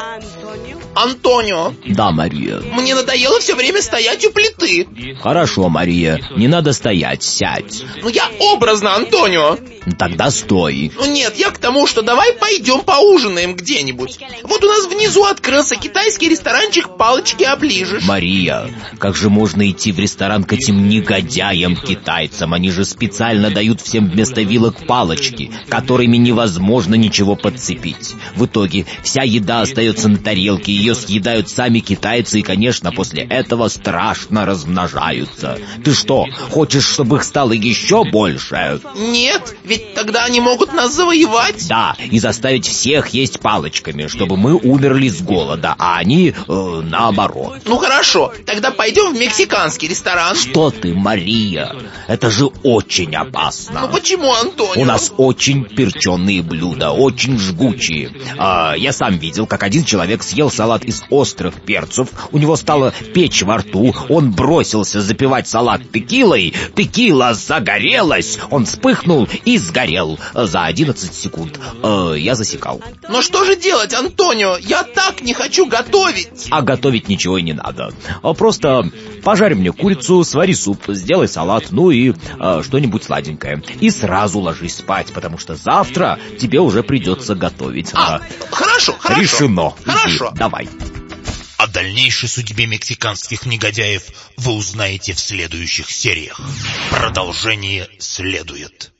Amor. Антонио, Да, Мария. мне надоело все время стоять у плиты. Хорошо, Мария. Не надо стоять, сядь. Ну я образно, Антонио. Тогда стой. Ну нет, я к тому, что давай пойдем поужинаем где-нибудь. Вот у нас внизу открылся китайский ресторанчик «Палочки оближешь». Мария, как же можно идти в ресторан к этим негодяям-китайцам? Они же специально дают всем вместо вилок палочки, которыми невозможно ничего подцепить. В итоге вся еда остается на тарелке, ее съедают сами китайцы и, конечно, после этого страшно размножаются. Ты что, хочешь, чтобы их стало еще больше? Нет, ведь тогда они могут нас завоевать. Да, и заставить всех есть палочками, чтобы мы умерли с голода, а они э, наоборот. Ну хорошо, тогда пойдем в мексиканский ресторан. Что ты, Мария? Это же очень Ну опасно. почему, Антонио? У нас очень перченые блюда, очень жгучие. А, я сам видел, как один человек съел салат из острых перцев, у него стало печь во рту, он бросился запивать салат текилой, текила загорелась, он вспыхнул и сгорел за 11 секунд. Э, я засекал. Но что же делать, Антонио? Я так не хочу готовить. А готовить ничего и не надо. А Просто пожарь мне курицу, свари суп, сделай салат, ну и э, что-нибудь сладенькое. И сразу ложись спать, потому что завтра тебе уже придется готовить. А, хорошо, хорошо. Решено. Иди, Хорошо. давай. О дальнейшей судьбе мексиканских негодяев вы узнаете в следующих сериях. Продолжение следует.